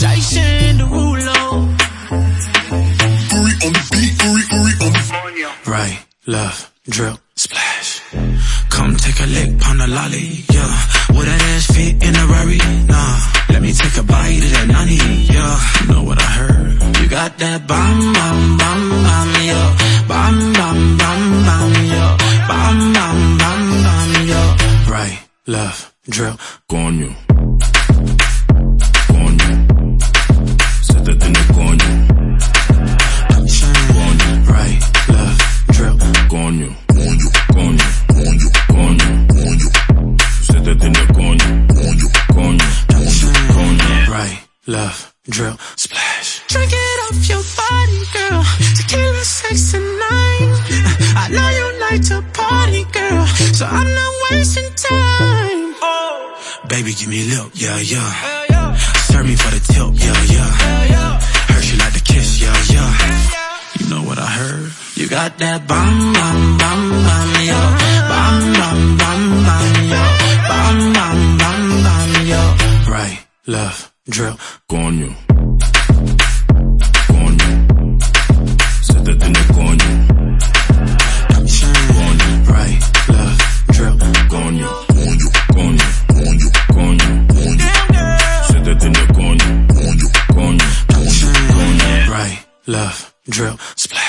Jason Derulo. Uri on the beat, Uri, Uri on the Right, left, drip, splash. Come take a lick, pound a lolly, yeah. Would that ass fit in a Rari? Nah. Let me take a bite of that nutty, yeah. You know what I heard? You got that bomb, bomb, bomb, bomb, yeah. Bomb, bomb, bomb, bomb, yeah. Bomb, bomb, bomb, bomb, yeah. Right, left, drip, coño. Coño. Se te tiene coño. shine. Right, left, drip, Coño. coño, Coño. coño, Coño. coño, Se te tiene coño. coño, Coño. shine. Coño. Right, left, drip, splash. Drink it off your body, girl. Tequila, sex, and nine. I know you like to party, girl. So I'm not wasting time. Baby, give me a lip, yeah, yeah. Serve me for the tip, yeah, yeah. Heard you like to kiss, yeah, yeah. You know what I heard? You got that bomb, bomb, bomb, bomb, yeah. Bomb, bomb, bomb, bomb, yeah. Bomb, bomb, bomb, bomb, yeah. Right, left, drip, Coño. Love, drill, splash.